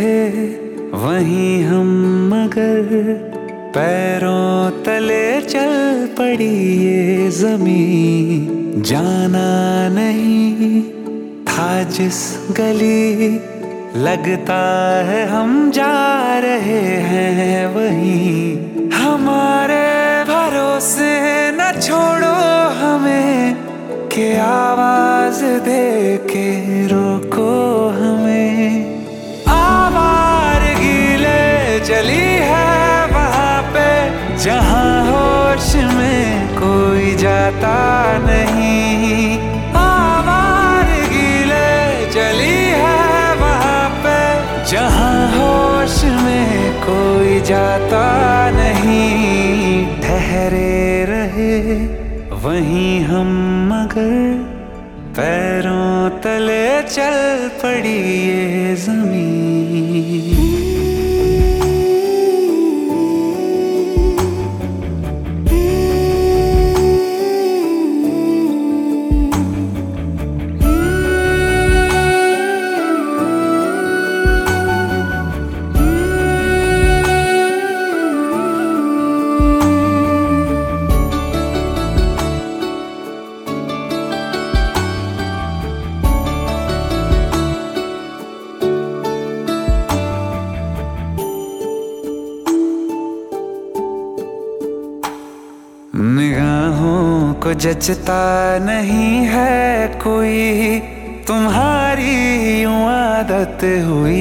रहे वहीं हम मगर पैरों तले चल पड़ी ये ज़मीन। जाना नहीं था जिस गली, लगता है हम जा रहे हैं वहीं। हमारे भरोसे न छोड़ो हमें, के आवाज़ दे के रोको जाता नहीं। आवार गीले चली है वहाँ पे। जहाँ होश में कोई जाता नहीं। ठहरे रहे वहीं हम मगर। पैरों तले चल पड़ी ये ज़मीन। को जचता नहीं है कोई, तुम्हारी यूँ आदत हुई।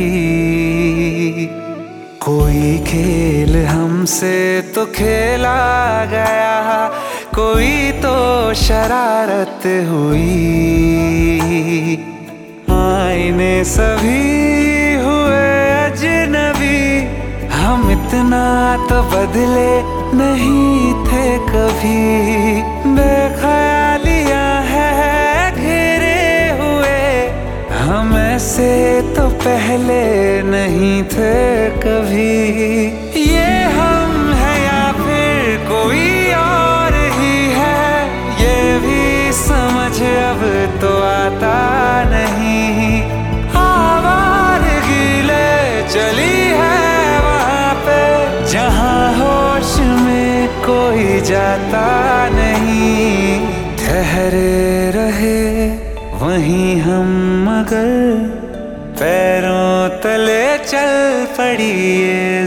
कोई खेल हमसे तो खेला गया, कोई तो शरारत हुई। आईने सभी हुए अजनबी, हम इतना तो बदले नहीं थे कभी। ऐसे तो पहले नहीं थे कभी। ये हम है या फिर कोई और ही है? ये भी समझ अब तो आता नहीं। गीले चली है वहाँ पे। जहाँ होश में कोई जाता नहीं। ठहरे वहीं हम मगर पैरों तले चल पड़ी ये